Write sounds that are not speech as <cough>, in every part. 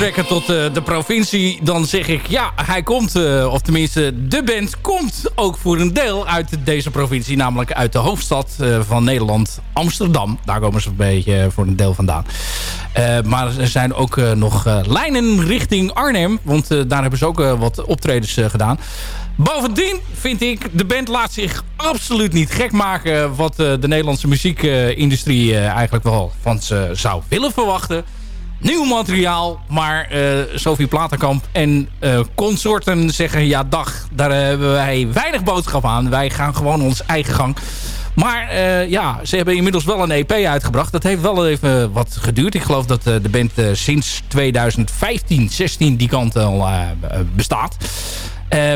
Weer betrekken tot de provincie... dan zeg ik ja, hij komt, of tenminste de band komt ook voor een deel uit deze provincie. Namelijk uit de hoofdstad van Nederland, Amsterdam. Daar komen ze een beetje voor een deel vandaan. maar er zijn ook nog lijnen richting Arnhem. Want daar hebben ze ook wat optredens gedaan. Bovendien vind ik, de band laat zich absoluut niet gek maken... wat de Nederlandse muziekindustrie eigenlijk wel van ze zou willen verwachten nieuw materiaal. Maar uh, Sophie Platenkamp en uh, consorten zeggen... ja, dag, daar hebben wij weinig boodschap aan. Wij gaan gewoon ons eigen gang. Maar uh, ja, ze hebben inmiddels wel een EP uitgebracht. Dat heeft wel even wat geduurd. Ik geloof dat de band sinds 2015, 16 die kant al bestaat.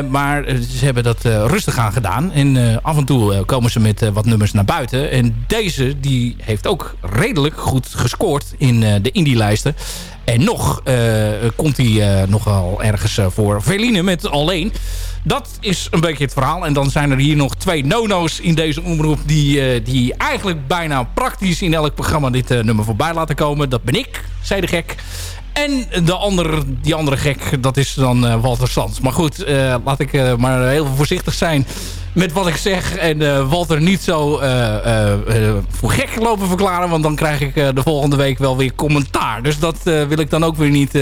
Maar ze hebben dat rustig aan gedaan. En af en toe komen ze met wat nummers naar buiten. En deze die heeft ook redelijk goed gescoord in de indie-lijsten. En nog komt hij nogal ergens voor Verline met Alleen. Dat is een beetje het verhaal. En dan zijn er hier nog twee nono's in deze omroep... die, die eigenlijk bijna praktisch in elk programma dit nummer voorbij laten komen. Dat ben ik, zei de gek. En de andere, die andere gek, dat is dan uh, Walter Sands. Maar goed, laat ik maar heel voorzichtig zijn met wat ik zeg. En Walter niet zo voor gek lopen verklaren. Want dan krijg ik de volgende week wel weer commentaar. Dus dat wil ik dan ook weer niet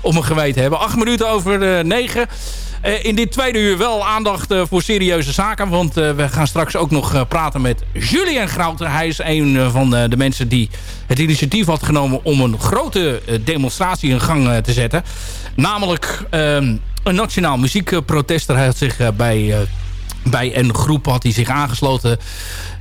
op mijn geweten hebben. Acht minuten over negen. Uh, in dit tweede uur wel aandacht uh, voor serieuze zaken. Want uh, we gaan straks ook nog praten met Julien Grouten. Hij is een van de mensen die het initiatief had genomen... om een grote demonstratie in gang te zetten. Namelijk ehm, een nationaal muziekprotest. Hij had zich bij bij een groep had hij zich aangesloten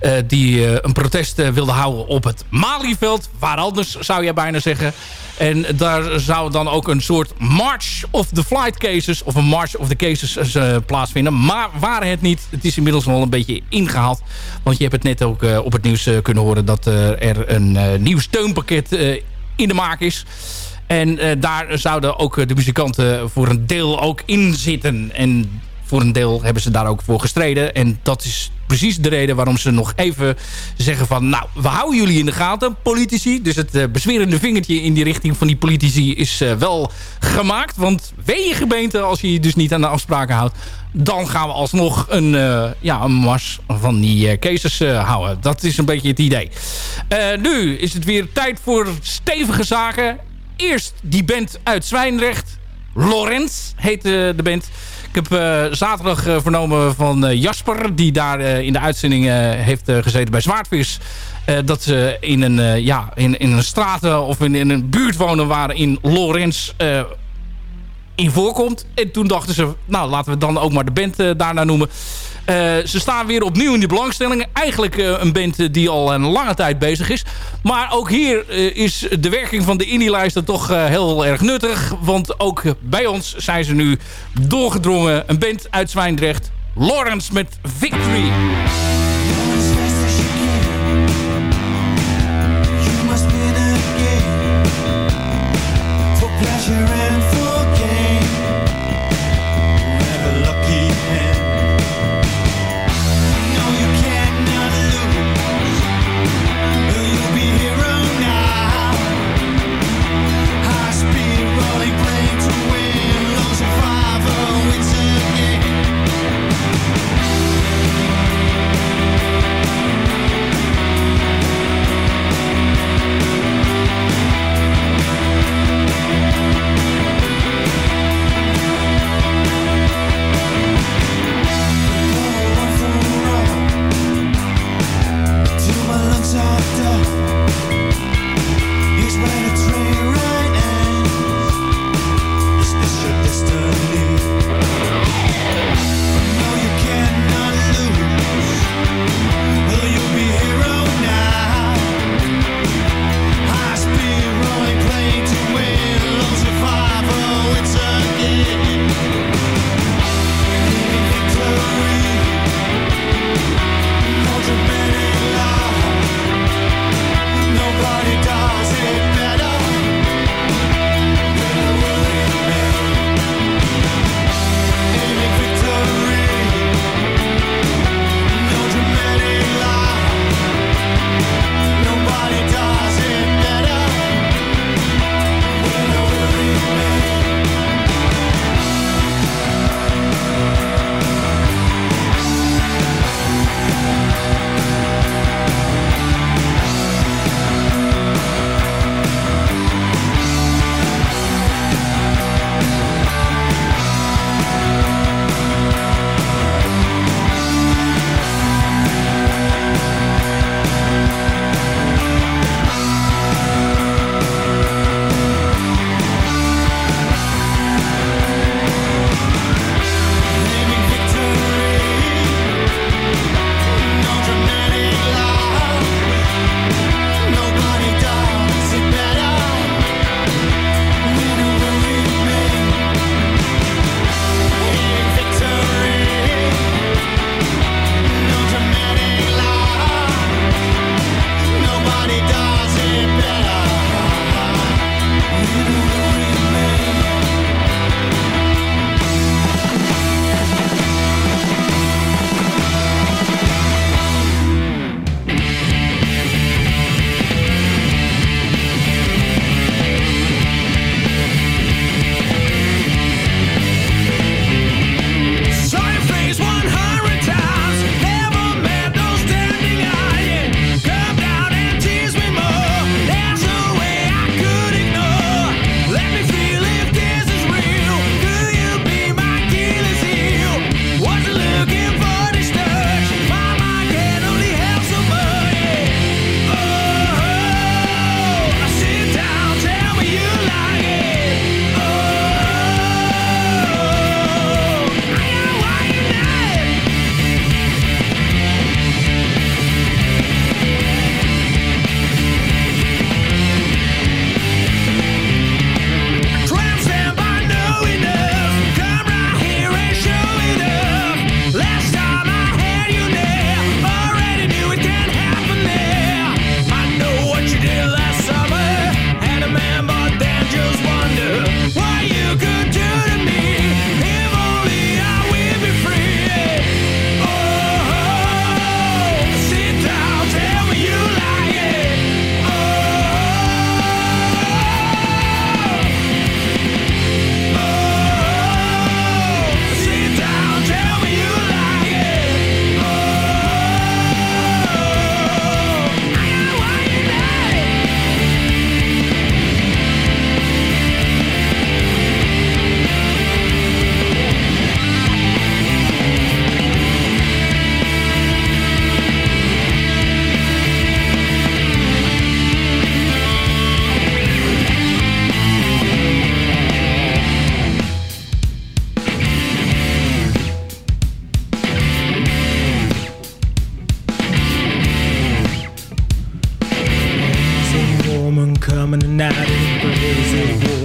uh, die uh, een protest uh, wilde houden op het Malieveld. Waar anders zou je bijna zeggen. En daar zou dan ook een soort March of the Flight Cases... of een March of the Cases plaatsvinden. Maar waar het niet, het is inmiddels al een beetje ingehaald. Want je hebt het net ook op het nieuws kunnen horen... dat er een nieuw steunpakket in de maak is... En daar zouden ook de muzikanten voor een deel ook in zitten. En voor een deel hebben ze daar ook voor gestreden. En dat is precies de reden waarom ze nog even zeggen van... nou, we houden jullie in de gaten, politici. Dus het uh, vingertje in die richting van die politici is uh, wel gemaakt. Want wee je gemeente, als je je dus niet aan de afspraken houdt... dan gaan we alsnog een, uh, ja, een mars van die cases houden. Dat is een beetje het idee. nu is het weer tijd voor stevige zaken. Eerst die band uit Zwijnrecht. Lorenz heet de band... Ik heb uh, zaterdag uh, vernomen van uh, Jasper, die daar in de uitzending heeft gezeten bij Zwaardvis. dat ze in een, ja, in, in een straat of in, in een buurt wonen waar in Lorenz in voorkomt. En toen dachten ze, nou laten we dan ook maar de band daarna noemen. Uh, ze staan weer opnieuw in de belangstelling. Eigenlijk uh, een band die al een lange tijd bezig is. Maar ook hier is de werking van de indie-lijsten toch heel erg nuttig. Want ook bij ons zijn ze nu doorgedrongen. Een band uit Zwijndrecht. Lawrence met Victory.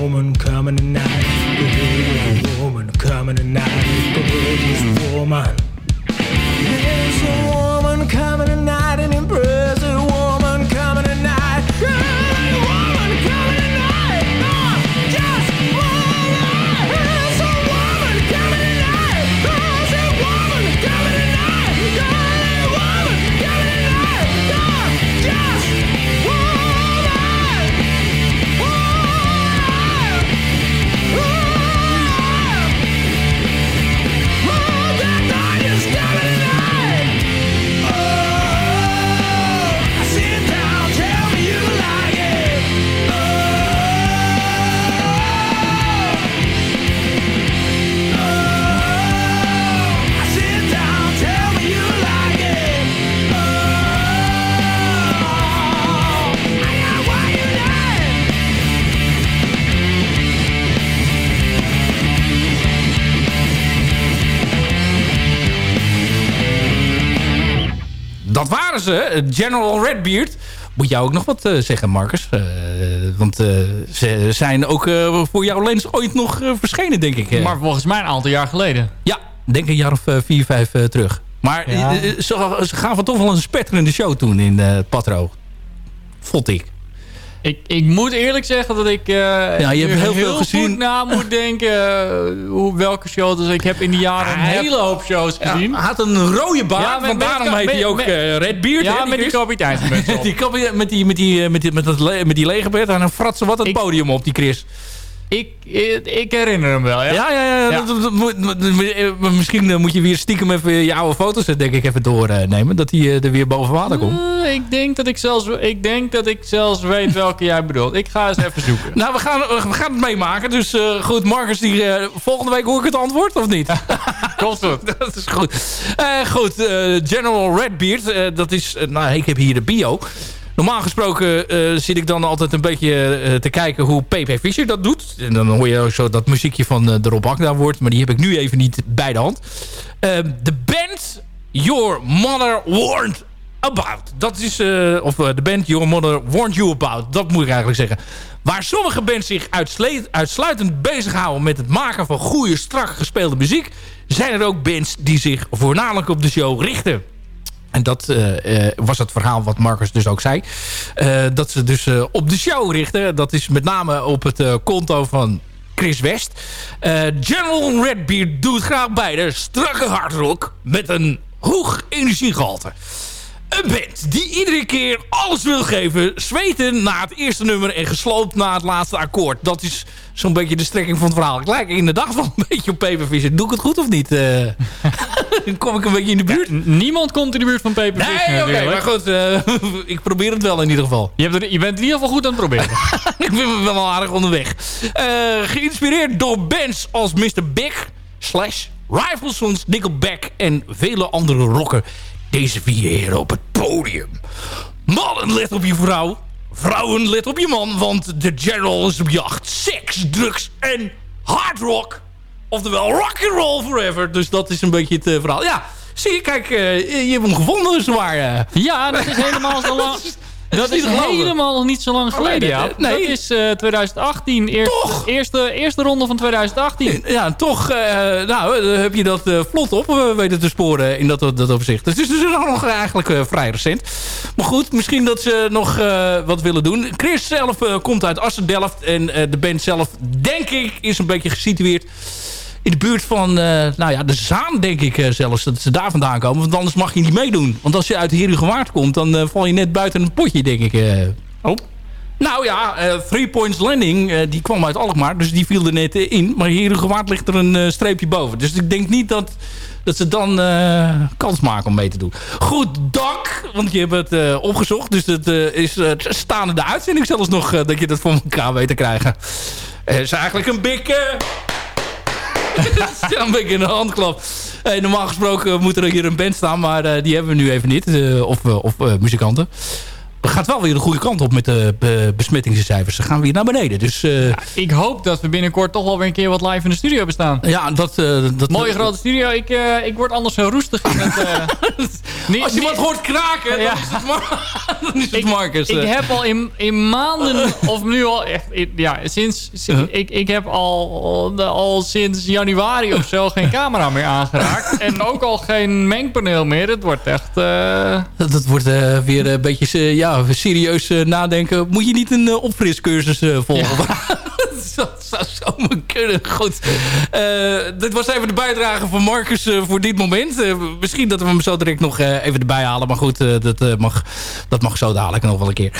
woman coming tonight. Go hear this woman coming tonight. Go hear this woman. There's a woman. Ze, General Redbeard. Moet jou ook nog wat eh, zeggen, Marcus? Eh, want eh, ze zijn ook eh, voor jouw lens ooit nog eh, verschenen, denk ik. eh. Maar volgens mij een aantal jaar geleden. Ja, denk een jaar of eh, vier, vijf eh, terug. Maar Ja. eh, eh, ze, ze gaven toch wel een spetterende show toen in eh Patro. Vond ik. Ik, ik moet eerlijk zeggen dat ik eh Ja, je hebt heel veel goed gezien. na moet denken eh, hoe, welke shows. Dus ik heb in die jaren een Hij hele hoop shows Ja, gezien. hij had een rode baard, Ja, met- want met- daarom heet met- hij ook met- eh, Redbeard. ja, hè, met die Chris? kapiteinsmuts <laughs> op. die, kapi- met die, met die, met die, met dat met die lege bed en dan fratsen wat het Ik- podium op, die Chris. Ik, ik, ik herinner hem wel, ja. Ja, ja, ja. Ja. dat- moet- moet- misschien eh, moet je weer stiekem even je oude foto's eh, denk ik even doornemen. Dat die eh, er weer boven water komt. Eh, ik, denk dat ik, zelfs, ik denk dat ik zelfs weet welke jij bedoelt. Ik ga eens even zoeken. Nou, we gaan, we gaan het meemaken. Dus eh, goed, Marcus, die, eh, volgende week hoor ik het antwoord, of niet? <laughs> Komt goed. <laughs> dat is goed. Eh, goed, eh, General Redbeard, eh, dat is... eh, nou, ik heb hier de bio. Normaal gesproken eh, zit ik dan altijd een beetje eh, te kijken hoe P.P. Fischer dat doet. En dan hoor je ook zo dat muziekje van eh, de Rob Agda wordt. Maar die heb ik nu even niet bij de hand. Eh, De band Your Mother Warned About. Dat is, eh, of eh, de band Your Mother Warned You About. Dat moet ik eigenlijk zeggen. Waar sommige bands zich uitsluitend bezighouden met het maken van goede, strak gespeelde muziek... zijn er ook bands die zich voornamelijk op de show richten. En dat eh, eh, was het verhaal wat Marcus dus ook zei. Eh, dat ze dus op de show richten. Dat is met name op het konto van Chris West. General Redbeard doet graag beide. Strakke hardrock met een hoog energiegehalte. Een band die iedere keer alles wil geven. Zweten na het eerste nummer en gesloopt na het laatste akkoord. Dat is zo'n beetje de strekking van het verhaal. Ik lijk inderdaad wel een beetje op Papervision. Doe ik het goed of niet? Eh, <laughs> kom ik een beetje in de buurt? Niemand komt in de buurt van Paper Fish Nee, oké, maar goed. eh, <laughs> ik probeer het wel in ieder geval. Je, hebt er, je bent in ieder geval goed aan het proberen. <laughs> ik ben wel aardig onderweg. Eh, geïnspireerd door bands als Mr. Big, Slash, Rifle Sons, Nickelback en vele andere rocken. Deze vier heren op het podium. Mannen, let op je vrouw. Vrouwen, let op je man. Want de General is op jacht. Seks, drugs en hard rock. Oftewel rock and roll forever. Dus dat is een beetje het eh, verhaal. Ja, zie je, kijk, eh, je hebt hem gevonden zwaar. eh. Ja, dat is helemaal <laughs> zo lang. Dat is helemaal nog niet zo lang geleden, ja. nee. Dat is eh, 2018. Eerst, Toch? Eerste, eerste ronde van 2018. Ja, toch eh, nou, eh, heb je dat eh, vlot op eh, weten te sporen in dat, dat opzicht. Dus het is dus nog eigenlijk eh, vrij recent. Maar goed, misschien dat ze nog eh, wat willen doen. Chris zelf eh, komt uit Assen-Delft. En eh, de band zelf, denk ik, is een beetje gesitueerd in de buurt van, eh, nou ja, de Zaan denk ik eh, zelfs. Dat ze daar vandaan komen. Want anders mag je niet meedoen. Want als je uit Herugewaard komt, dan eh, val je net buiten een potje, denk ik. Oh. Nou ja, Three Points Landing, die kwam uit Alkmaar. Dus die viel er net in. Maar hier gewaard ligt er een streepje boven. Dus ik denk niet dat, dat ze dan kans maken om mee te doen. Goed, dak. Want je hebt het opgezocht. Dus het eh, is staande de uitzending zelfs nog dat je dat voor elkaar weet te krijgen. Het is eigenlijk een big... <laughs> ja, een beetje een handklap. Eh, normaal gesproken moet er hier een band staan, maar eh, die hebben we nu even niet. eh, of eh, of muzikanten. Het gaat wel weer de goede kant op met de be- besmettingscijfers. Ze gaan weer naar beneden. Dus eh, ja, Ik hoop dat we binnenkort toch wel weer een keer wat live in de studio hebben staan. dat... eh, dat Mooie grote studio. Ik, eh, ik word anders zo roestig eh, <laughs> niet- Als je niet- wat hoort kraken, Ja. dan is het <laughs> dan is het ik, Marcus. ik eh. heb al in, in maanden, <laughs> of nu al echt, ik- ja, sinds, sinds- Uh-huh. ik, ik heb al, al, sinds januari of zo geen camera meer aangeraakt. en ook al geen mengpaneel meer. Het wordt echt, eh, Dat, dat wordt eh, weer een beetje eh, ja, serieus eh, nadenken. Moet je niet een eh, opfriscursus eh, volgen? <laughs> dat zou zomaar kunnen. Goed. Eh, dit was even de bijdrage van Marcus eh, voor dit moment. Eh, misschien dat we hem zo direct nog even erbij halen. Maar goed, dat, mag, dat mag zo dadelijk nog wel een keer.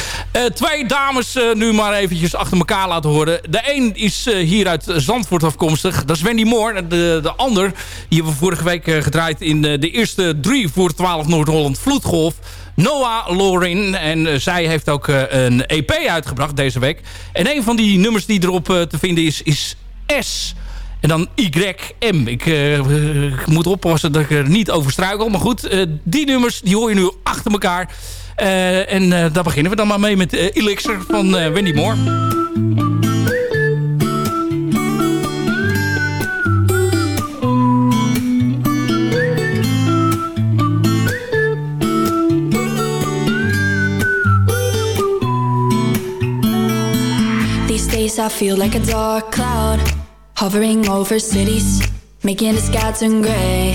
Twee dames nu maar eventjes achter elkaar laten horen. De een is hier uit Zandvoort afkomstig. Dat is Wendy Moore. De, de ander, die hebben we vorige week gedraaid in de eerste drie voor 12 Noord-Holland Vloedgolf. Noah Lorin. En zij heeft ook een EP uitgebracht deze week. En een van die nummers die erop te vinden is, is S. En dan YM. Ik eh, ik moet oppassen dat ik er niet over struikel. Maar goed, eh, die nummers die hoor je nu achter elkaar. Eh, en eh, daar beginnen we dan maar mee met eh, Elixir van eh, Wendy Moore. Days I feel like a dark cloud hovering over cities, making the sky turn gray.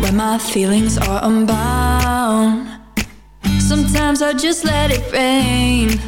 When my feelings are unbound, sometimes I just let it rain.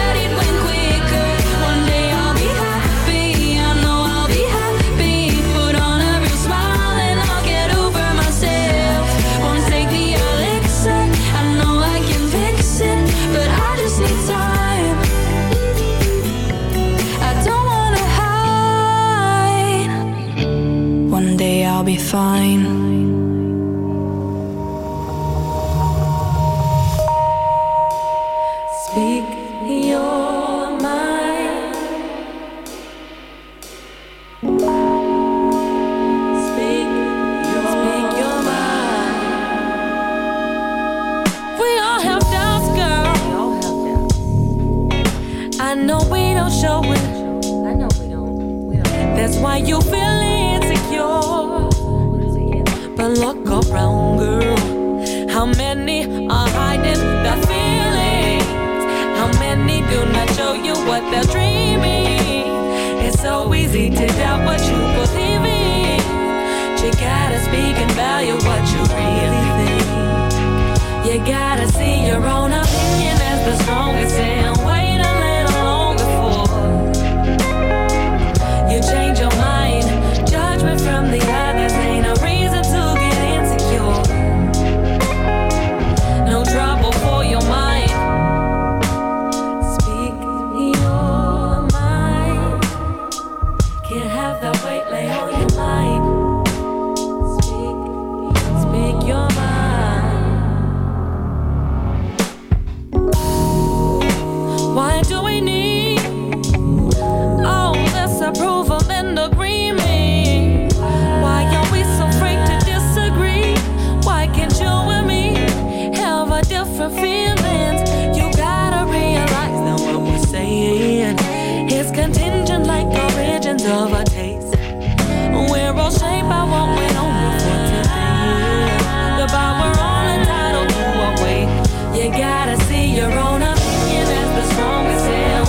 One day I'll be fine. See your own opinion as the strongest and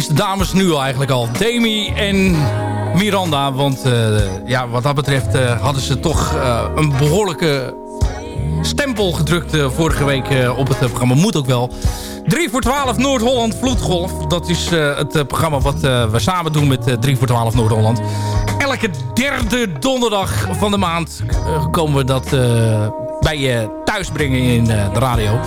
Mis de dames nu eigenlijk al. Demi en Miranda. Want eh, ja, wat dat betreft eh, hadden ze toch eh, een behoorlijke stempel gedrukt vorige week op het programma. Moet ook wel. 3 voor 12 Noord-Holland Vloedgolf. Dat is het programma wat we samen doen met eh, 3 voor 12 Noord-Holland. Elke derde donderdag van de maand komen we dat bij je thuis brengen in de radio.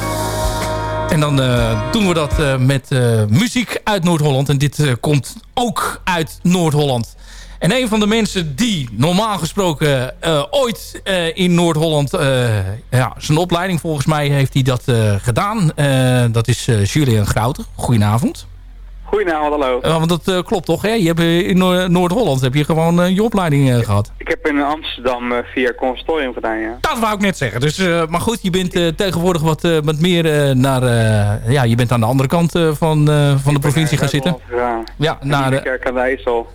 En dan eh, doen we dat eh, met eh, muziek uit Noord-Holland. En dit komt ook uit Noord-Holland. En een van de mensen die normaal gesproken ooit in Noord-Holland... ja, zijn opleiding volgens mij heeft hij dat gedaan. Dat is Julian Grouten. Goedenavond. Goedenavond, hallo. Want dat eh, klopt toch, hè? Je hebt, eh, in Noor- Noord-Holland heb je gewoon eh, je opleiding eh, gehad. Ik heb in Amsterdam via consortium gedaan, ja. Dat wou ik net zeggen. Dus, maar goed, je bent tegenwoordig wat, wat meer naar... ja, je bent aan de andere kant van, van de provincie gaan zitten. Ja, naar de de kerk aan de IJssel.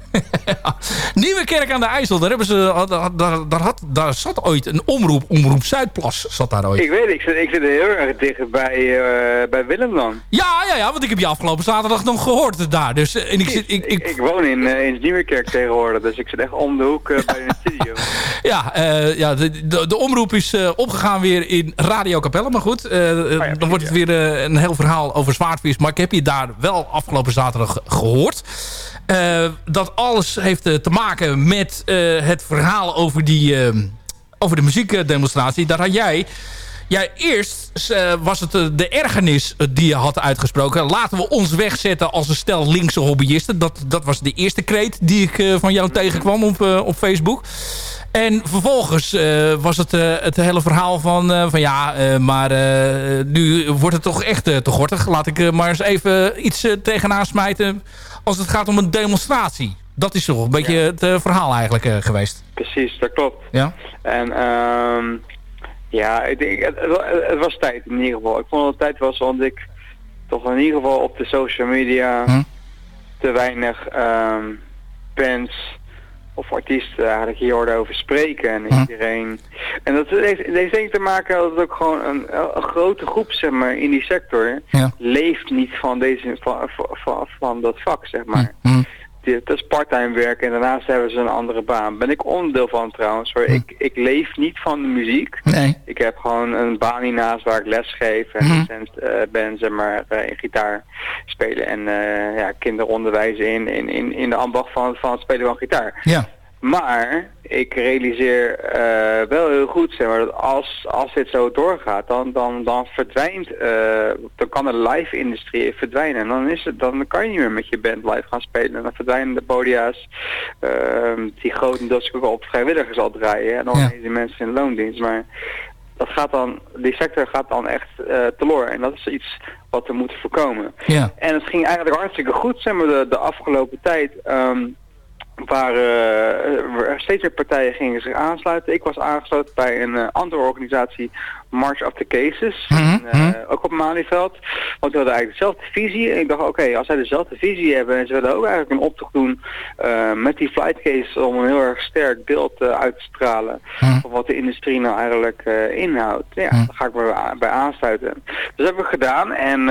Nieuwe Kerk aan de IJssel. Daar, hebben ze, daar, daar, daar, had, daar zat ooit een omroep. Omroep Zuidplas zat daar ooit. Ik weet, ik zit, ik zit heel erg dicht bij, eh, bij Willem dan. Ja, ja, ja, want ik heb je afgelopen zaterdag nog gehoord daar. Dus, eh, en ik, zit, ik, Ik, ik, woon in, eh, in Nieuwekerk tegenwoordig, dus ik zit echt om de hoek bij de studio. <laughs> ja, ja de, de, de omroep is opgegaan weer in Radio Capelle. Maar goed, ja, dan wordt het weer een heel verhaal over zwaardvis. Maar ik heb je daar wel afgelopen zaterdag gehoord. Eh, dat alles heeft eh, te maken met eh, het verhaal over, die, over de muziekdemonstratie. Daar had jij... Ja, eerst eh, was het eh, de ergernis eh, die je had uitgesproken. Laten we ons wegzetten als een stel linkse hobbyisten. Dat, dat was de eerste kreet die ik van jou tegenkwam op, op Facebook. En vervolgens was het het hele verhaal van... van ja, maar nu wordt het toch echt eh, te gortig. Laat ik maar eens even iets tegenaan smijten... als het gaat om een demonstratie. Dat is toch een beetje het verhaal eigenlijk geweest. Precies, dat klopt. Ja? En ehm ja, ik denk, het, het wa- het was tijd in ieder geval. Ik vond dat het tijd was, want ik toch in ieder geval op de social media Hm. te weinig ehm bands of artiesten eigenlijk hier hoorde over spreken. En Hm. iedereen... En dat heeft, heeft denk ik te maken dat het ook gewoon een, een grote groep zeg maar, in die sector Ja. leeft niet van, deze, van, van, van, van dat vak, zeg maar. Hm. Die- Dat is parttime werk en daarnaast hebben ze een andere baan. Ben ik onderdeel van trouwens. Hoor. Ik, ik leef niet van de muziek. Nee. Ik heb gewoon een baan hiernaast waar ik les geef en docent eh, ben, zeg maar, eh, in gitaar spelen en eh, ja, kinderen onderwijzen in, in, in, in de ambacht van, van het spelen van gitaar. Ja. Maar ik realiseer eh, wel heel goed, zeg maar, dat als, als dit zo doorgaat, dan, dan, dan verdwijnt, eh, dan kan de live-industrie verdwijnen. En dan, is het, dan kan je niet meer met je band live gaan spelen. En dan verdwijnen de podia's, ehm, die grotendeels ook op vrijwilligers al draaien. En dan Ja. die mensen in loondienst. Maar dat gaat dan, die sector gaat dan echt eh teloor. En dat is iets wat we moeten voorkomen. Ja. En het ging eigenlijk hartstikke goed, zeg maar, de, de afgelopen tijd. ehm waar eh, er steeds meer partijen gingen zich aansluiten. Ik was aangesloten bij een eh, andere organisatie, March of the Cases. Mhm, En, eh, mhm. ook op Malieveld. Want we hadden eigenlijk dezelfde visie. En ik dacht, oké, als zij dezelfde visie hebben en ze willen ook eigenlijk een optocht doen eh, met die flight cases om een heel erg sterk beeld eh, uit te stralen Mhm. van wat de industrie nou eigenlijk inhoudt. Ja, daar ga ik me bij- aansluiten. Dus dat heb ik gedaan en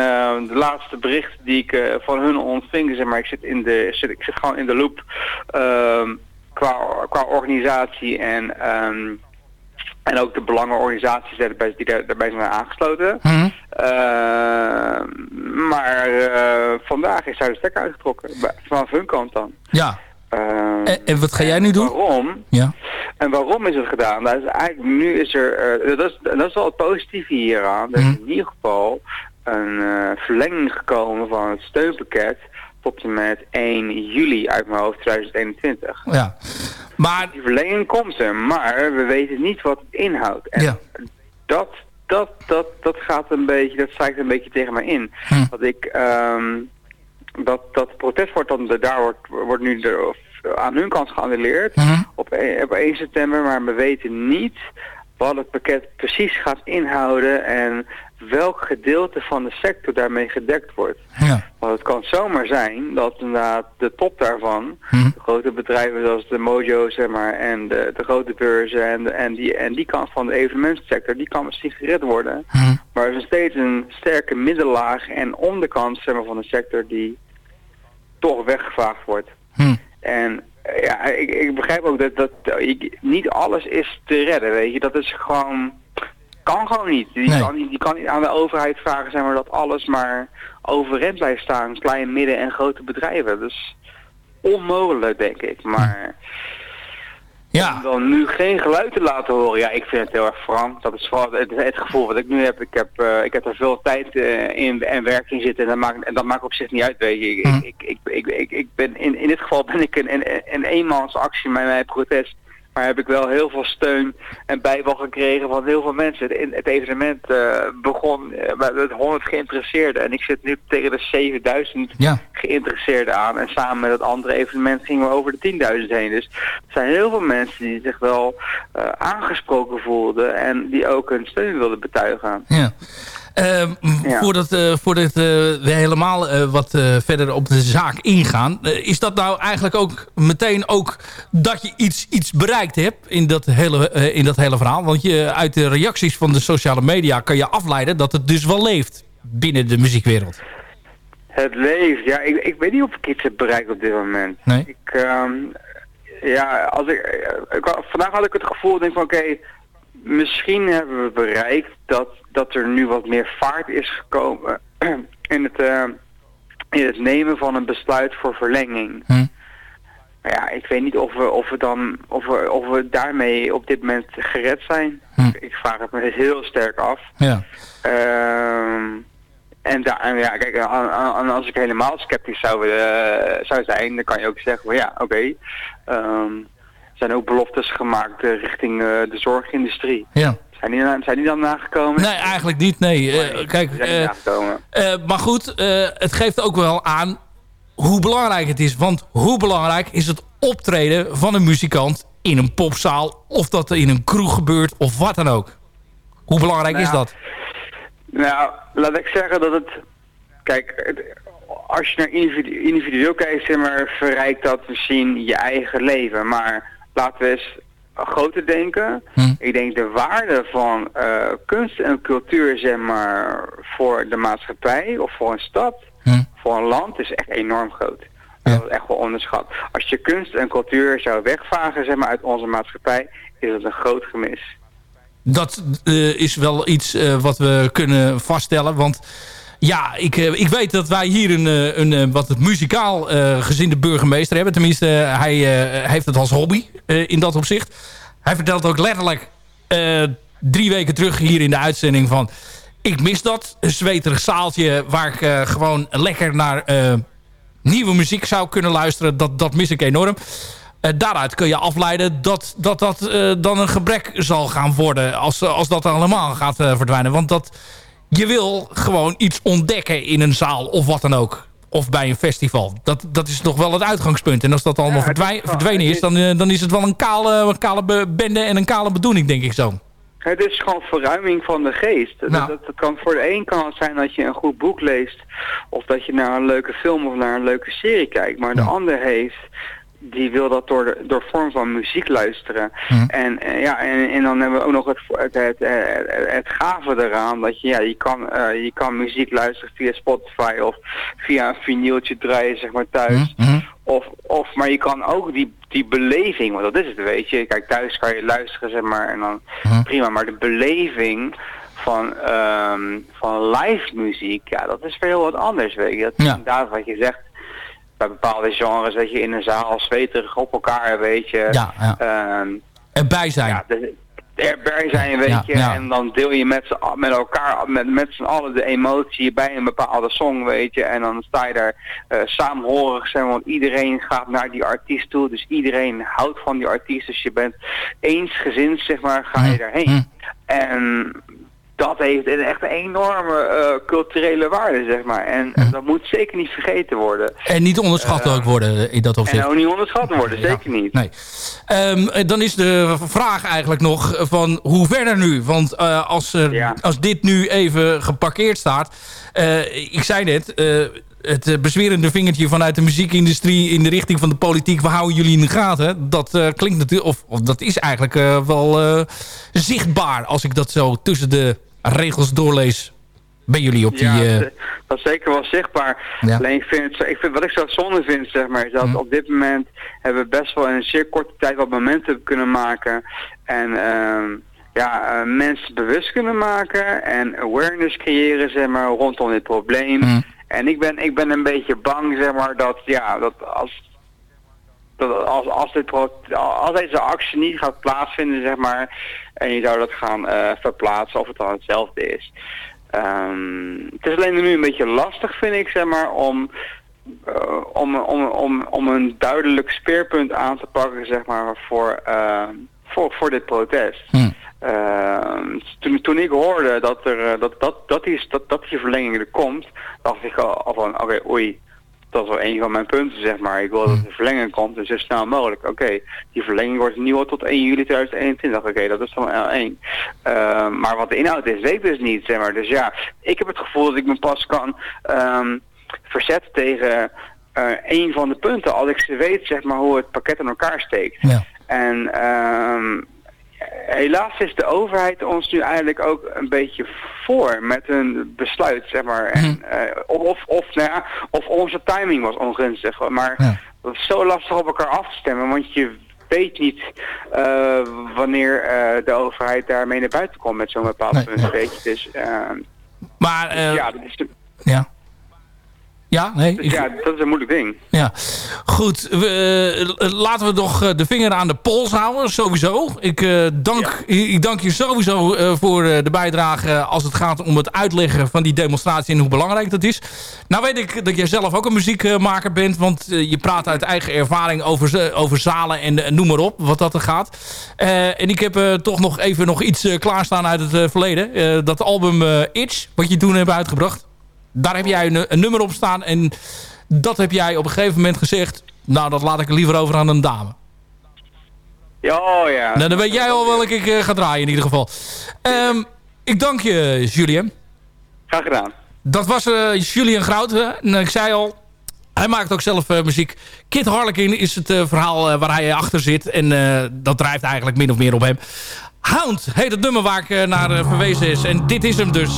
de laatste bericht die ik van hun ontving, zeg maar, ik zit, in de, zit, ik zit gewoon in de loop ehm, qua, qua organisatie en, ehm, en ook de belangenorganisaties die daarbij, die daar- daarbij zijn aangesloten. Hm. Eh, maar eh, vandaag is daar de stekker uitgetrokken, vanaf hun kant dan. Ja. Eh, En, en wat ga jij nu doen? Waarom? Ja. En waarom is het gedaan? Dat is eigenlijk, nu is er, dat, is, dat is wel het positieve hieraan. Er is Mhm. in ieder geval een verlenging gekomen van het steunpakket tot en met 1 juli uit mijn hoofd 2021. Ja. Maar, Die verlenging komt er, maar we weten niet wat het inhoudt. En Ja. dat, dat, dat, dat gaat een beetje, dat strijkt een beetje tegen mij in. Hm. Dat ik, ehm, dat, dat protest wordt dan, daar wordt, wordt nu de, of, aan hun kant geannuleerd Mhm. op, e- op 1 september, maar we weten niet wat het pakket precies gaat inhouden en welk gedeelte van de sector daarmee gedekt wordt. ja. Want het kan zomaar zijn dat inderdaad de top daarvan, Hm. de grote bedrijven zoals de Mojo zeg maar, en de, de grote beurzen en, de, en, die, en die kant van de evenementensector, die kan misschien gered worden. Hm. Maar er is nog steeds een sterke middenlaag en onderkant zeg maar, van de sector die toch weggevaagd wordt. Hm. En eh, ja, ik, ik begrijp ook dat, dat ik- niet alles is te redden, weet je. Dat is gewoon, kan gewoon niet. Die, Nee. kan, niet die kan niet aan de overheid vragen, zeg maar, dat alles maar overeind blijft staan. Kleine, midden en grote bedrijven. Dat is onmogelijk, denk ik. Maar Ja. om dan nu geen geluid te laten horen, ja, ik vind het heel erg frank. Dat is vooral het, het gevoel wat ik nu heb. Ik heb, eh, ik heb er veel tijd eh, in en werk in zitten en dat maakt, en dat maakt op zich niet uit, weet je. Ik, Hm. ik, ik, ik, ik, ik ben, in, in dit geval ben ik een, een, een eenmansactie met mijn protest. Maar heb ik wel heel veel steun en bijval gekregen van heel veel mensen. Het, het evenement eh, begon eh, met 100 geïnteresseerden en ik zit nu tegen de 7000 Ja. geïnteresseerden aan. En samen met het andere evenement gingen we over de 10.000 heen. Dus er zijn heel veel mensen die zich wel eh, aangesproken voelden en die ook hun steun wilden betuigen. Ja. Ehm, Ja. Voordat, eh, voordat eh, we helemaal eh, wat verder op de zaak ingaan... is dat nou eigenlijk ook meteen ook dat je iets, iets bereikt hebt in dat, hele, in dat hele verhaal? Want je, uit de reacties van de sociale media kan je afleiden dat het dus wel leeft binnen de muziekwereld. Het leeft, ja, ik, ik weet niet of ik iets heb bereikt op dit moment. Nee? Ik, ehm, ja, als ik, vandaag had ik het gevoel, denk van oké, misschien hebben we bereikt dat, dat er nu wat meer vaart is gekomen <clears throat> in het, eh, in het nemen van een besluit voor verlenging. Hm. Maar ja, ik weet niet of we, of we dan, of we, of we daarmee op dit moment gered zijn. Hm. Ik vraag het me heel sterk af. Ja. Ehm, en, daar, en ja, kijk, en als ik helemaal sceptisch zou, eh, zou zijn, dan kan je ook zeggen, van ja, oké. er zijn ook beloftes gemaakt eh, richting eh, de zorgindustrie. ja. Zijn die, na- zijn die dan nagekomen? Nee, eigenlijk niet. Nee. Eh, kijk, maar goed, het geeft ook wel aan hoe belangrijk het is. Want hoe belangrijk is het optreden van een muzikant in een popzaal... of dat er in een kroeg gebeurt of wat dan ook. Hoe belangrijk is Nou, dat? Nou, laat ik zeggen dat het... Kijk, als je naar individu individueel kijkt, zeg maar, verrijkt dat misschien je eigen leven. Maar laten we eens groter denken. Hm. Ik denk de waarde van eh, kunst en cultuur, zeg maar, voor de maatschappij of voor een stad, Hm. voor een land, is echt enorm groot. Dat is echt wel onderschat. Als je kunst en cultuur zou wegvagen, zeg maar, uit onze maatschappij, is het een groot gemis. Dat eh, is wel iets eh, wat we kunnen vaststellen. Want ja, ik, eh, ik weet dat wij hier een, eh, een eh, wat muzikaal gezinde burgemeester hebben. Tenminste, hij heeft het als hobby in dat opzicht. Hij vertelt ook letterlijk drie weken terug hier in de uitzending van... Ik mis dat. Een zweterig zaaltje waar ik gewoon lekker naar nieuwe muziek zou kunnen luisteren. Dat, dat mis ik enorm. Daaruit kun je afleiden dat dat, dat dan een gebrek zal gaan worden... als, als dat allemaal gaat verdwijnen. Want dat, je wil gewoon iets ontdekken in een zaal of wat dan ook. Of bij een festival. Dat, dat is toch wel het uitgangspunt. En als dat allemaal Ja, verdwij- verdwenen is... Dan, eh, dan is het wel een kale, een kale be- bende en een kale bedoeling, denk ik zo. Het is gewoon verruiming van de geest. Nou. Dat, dat kan, voor de een kan het zijn dat je een goed boek leest... of dat je naar een leuke film of naar een leuke serie kijkt. Maar de ander heeft... Die wil dat door, door vorm van muziek luisteren. En, eh, ja, en, en dan hebben we ook nog het, het, het, het, het gave eraan dat je, ja, je, kan, eh, je kan muziek luisteren via Spotify of via een vinyltje draaien zeg maar thuis. Of, of, maar je kan ook die, die beleving, want dat is het, weet je. Kijk, thuis kan je luisteren, zeg maar, en dan prima. Maar de beleving van, ehm, van live muziek, ja, dat is weer heel wat anders, weet je. Dat is Ja. inderdaad wat je zegt. Bij bepaalde genres dat je in een zaal zweterig op elkaar, weet je. Ja, ja. Ehm, Erbij zijn. ja, de- erbij zijn, weet je. ja. En dan deel je met, z'n- met elkaar, met, met z'n allen de emotie bij een bepaalde song, weet je. En dan sta je daar eh saamhorig, maar, want iedereen gaat naar die artiest toe. Dus iedereen houdt van die artiest. Dus je bent eensgezind, zeg maar, ga je daarheen. En dat heeft een echt een enorme eh, culturele waarde, zeg maar. En, en dat moet zeker niet vergeten worden. En niet onderschat ook worden in dat opzicht. En ook niet onderschat worden, zeker niet. Nee. Ehm, eh, dan is de vraag eigenlijk nog van hoe verder nu? Want eh, als, er, Ja. als dit nu even geparkeerd staat... eh, ik zei net, eh, het eh, bezwerende vingertje vanuit de muziekindustrie... in de richting van de politiek, we houden jullie in de gaten. Dat eh, klinkt natuurlijk, of, of dat is eigenlijk eh, wel eh, zichtbaar... als ik dat zo tussen de regels doorlees bij jullie op die... Ja, eh, dat- dat is zeker wel zichtbaar. Ja. Alleen ik vind, het- ik vind, wat ik zo zonde vind, zeg maar, is dat op dit moment hebben we best wel in een zeer korte tijd wat momenten kunnen maken. En ehm, ja, eh, mensen bewust kunnen maken en awareness creëren, zeg maar, rondom dit probleem. En ik ben, ik ben een beetje bang, zeg maar, dat, ja, dat als dat als, als, dit, pro- als deze actie niet gaat plaatsvinden, zeg maar, en je zou dat gaan eh, verplaatsen of het dan hetzelfde is. Ehm, het is alleen nu een beetje lastig, vind ik, zeg maar, om, eh, om, om, om, om een duidelijk speerpunt aan te pakken, zeg maar, voor, eh, voor, voor dit protest. Ehm, toen, toen ik hoorde dat, er, dat, dat, dat, die, dat, dat die verlenging er komt, dacht ik al, al van, oké, oei, dat is wel een van mijn punten, zeg maar. Ik wil dat de verlenging komt, dus zo snel mogelijk. Oké, die verlenging wordt al tot 1 juli 2021. Oké, dat is dan L1. Ehm, maar wat de inhoud is, weet ik dus niet, zeg maar. Dus ja, ik heb het gevoel dat ik me pas kan ehm, verzetten tegen eh een van de punten. Als ik ze weet, zeg maar, hoe het pakket in elkaar steekt. En ehm, helaas is de overheid ons nu eigenlijk ook een beetje voor met hun besluit, zeg maar. En, eh, of, of, nou ja, of onze timing was ongunstig. Maar dat is zo lastig op elkaar af te stemmen, want je weet niet eh, wanneer eh, de overheid daarmee naar buiten komt met zo'n bepaald punt, weet je. Dus, ehm, maar, eh, ja, dat is, de- ja. Ja, nee. dus ja, dat is een moeilijk ding. Ja, goed. We, eh, laten we nog eh, de vinger aan de pols houden, sowieso. Ik, eh, dank, ik dank je sowieso voor de bijdrage als het gaat om het uitleggen van die demonstratie en hoe belangrijk dat is. Nou weet ik dat jij zelf ook een muziekmaker bent, want je praat uit eigen ervaring over, over zalen en noem maar op, wat dat er gaat. En ik heb toch nog even nog iets klaarstaan uit het verleden. Dat album Itch, wat je toen hebt uitgebracht. Daar heb jij een, een nummer op staan en Dat heb jij op een gegeven moment gezegd. Nou, dat laat ik liever over aan een dame. Ja, oh ja. Nou, dan weet jij al welke ik eh, ga draaien in ieder geval. Ehm, ik dank je, Julien. Graag gedaan. Dat was eh Julian Grouten. En ik zei al, hij maakt ook zelf eh, muziek. Kid Harlequin is het verhaal waar hij achter zit. En dat drijft eigenlijk min of meer op hem. Hound heet het nummer waar ik naar verwezen is. En dit is hem dus.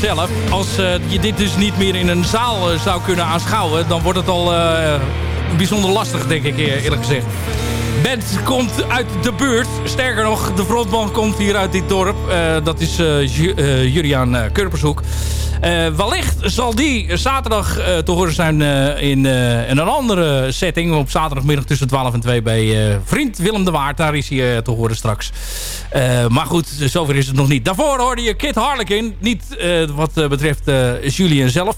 Nou zelf, als eh, je dit dus niet meer in een zaal eh, zou kunnen aanschouwen... dan wordt het al eh, bijzonder lastig, denk ik eerlijk gezegd. Band komt uit de buurt. Sterker nog, de frontman komt hier uit dit dorp. Dat is Ju- Juriaan Kurpershoek. Eh, wellicht zal die zaterdag eh, te horen zijn eh, in, een andere setting. Op zaterdagmiddag tussen 12 en 2 bij vriend Willem de Waard. Daar is hij te horen straks. Maar goed, zover is het nog niet. Daarvoor hoorde je Kit Harlequin. Niet wat betreft Julian zelf.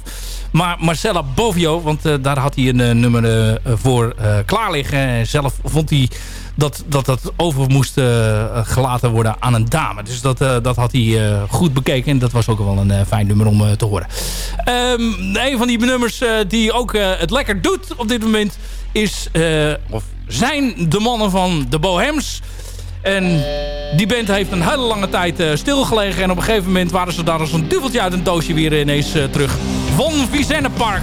Maar Marcella Bovio, want daar had hij een nummer voor klaar liggen. En zelf vond hij dat dat, dat over moest eh, gelaten worden aan een dame. Dus dat, eh, dat had hij eh, goed bekeken. En dat was ook wel een fijn nummer om te horen. Ehm, een van die nummers die ook het lekker doet op dit moment... is, of zijn de mannen van de Bohems... En die band heeft een hele lange tijd stilgelegen. En op een gegeven moment waren ze daar als een duveltje uit een doosje weer ineens terug. Von Vicenne Park.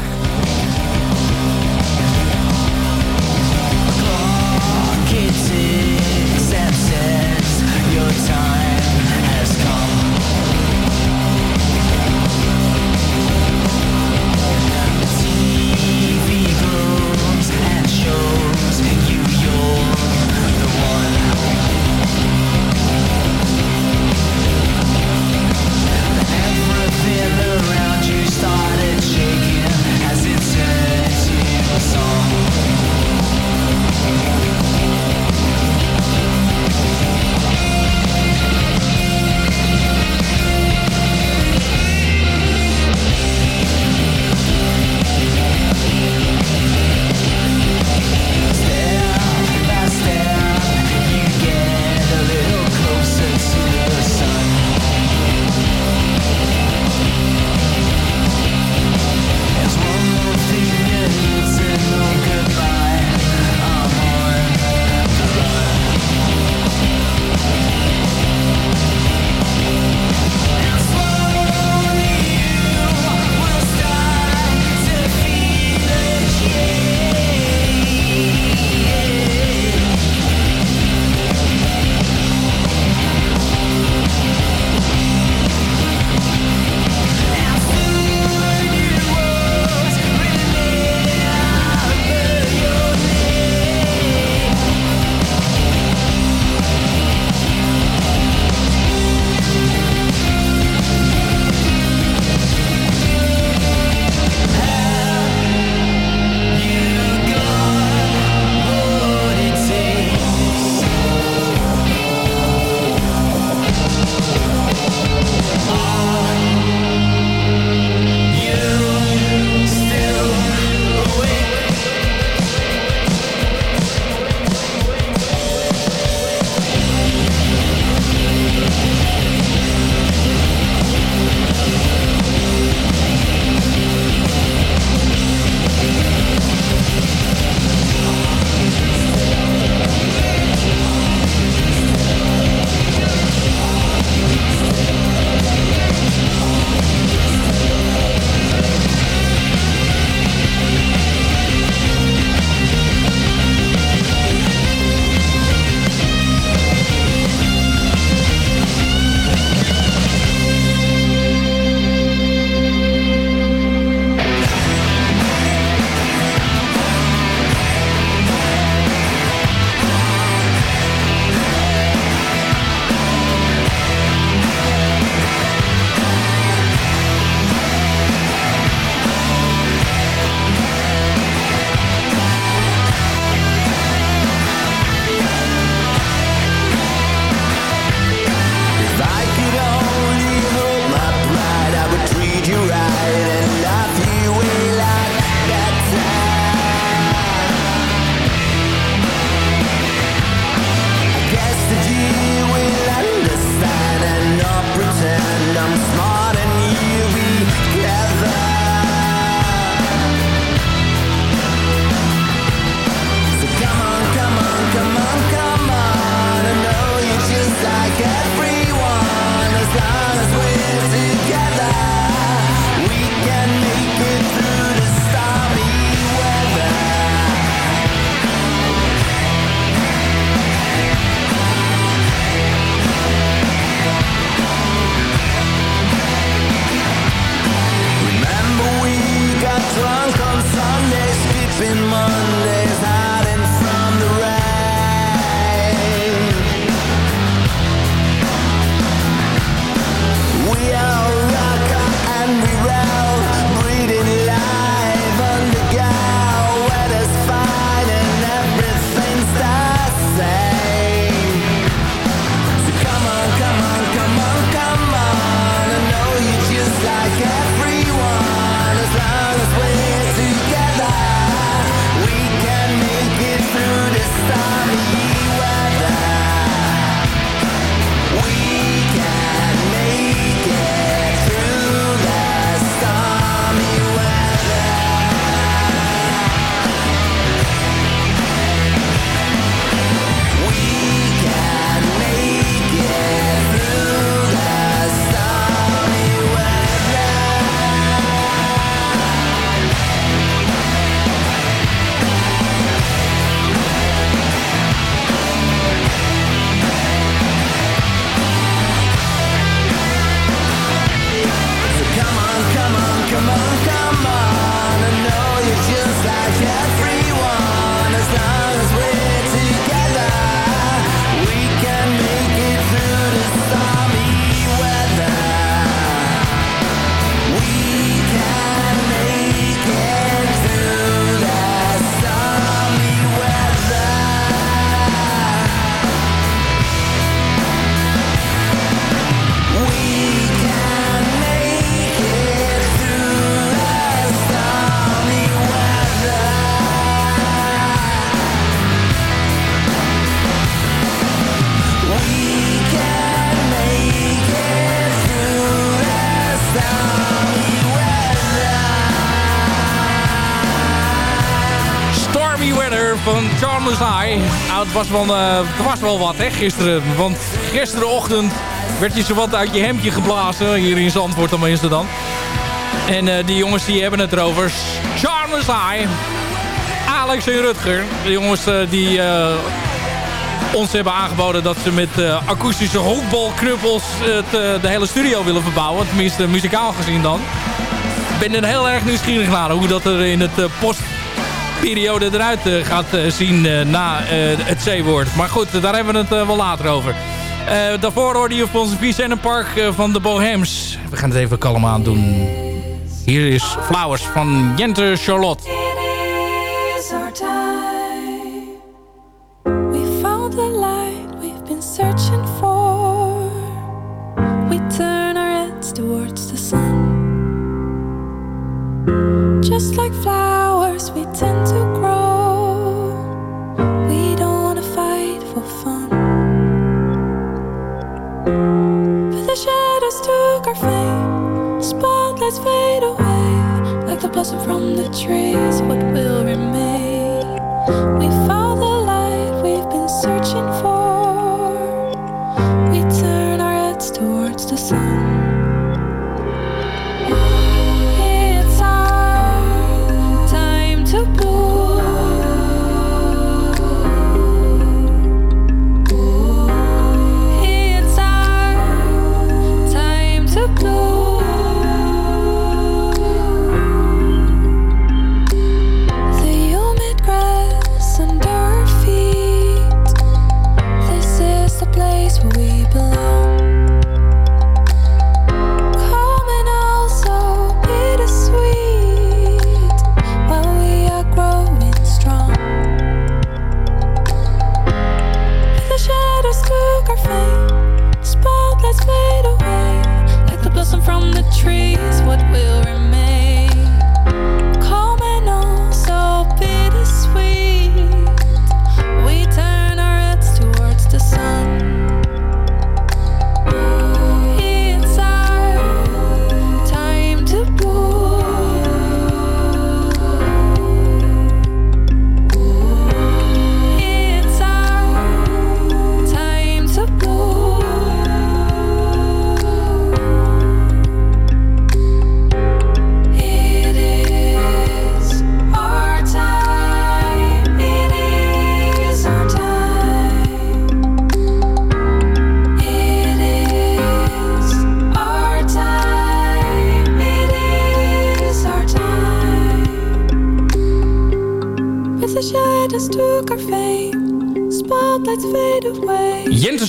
Was wel, eh, was wel wat, hè, gisteren. Want gisterenochtend werd je zo wat uit je hemdje geblazen. Hier in Zandvoort tenminste dan. En eh, die jongens die hebben het erover. Charles High. Alex en Rutger. De jongens eh, die ons hebben aangeboden dat ze met akoestische honkbalknuppels het, de hele studio willen verbouwen. Tenminste, muzikaal gezien dan. Ik ben er heel erg nieuwsgierig naar hoe dat er in het eh, postperiode eruit eh, gaat eh, zien eh, na het C-woord. Maar goed, daar hebben we het wel later over. Daarvoor hoorde je op onze Vicente Park van de Bohems. We gaan het even kalm aan doen. Hier is Flowers van Jente Charlotte. We turn our heads towards the sun. Just like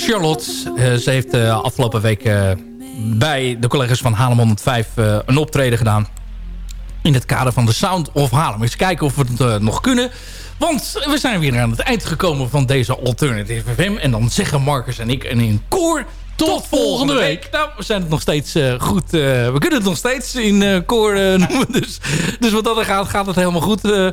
Charlotte. eh, ze heeft eh, afgelopen week eh, bij de collega's van Haarlem 105 eh, een optreden gedaan. In het kader van de Sound of Haarlem. Eens kijken of we het nog kunnen. Want we zijn weer aan het eind gekomen van deze Alternative FM. En dan zeggen Marcus en ik en in koor... Tot, volgende week. Nou, we zijn het nog steeds eh, goed. eh, we kunnen het nog steeds in eh, koor <laughs> noemen. Dus, dus wat dat er gaat, gaat het helemaal goed. De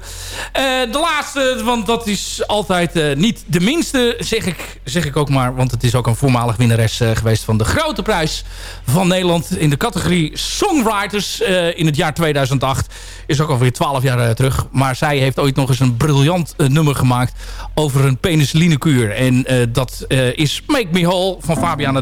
laatste, want dat is altijd niet de minste, zeg ik, zeg ik ook maar. Want het is ook een voormalig winnares geweest van de grote prijs van Nederland. In de categorie Songwriters in het jaar 2008. Is ook alweer 12 jaar terug. Maar zij heeft ooit nog eens een briljant nummer gemaakt over een penicillinekuur. En dat is Make Me Whole van Fabiana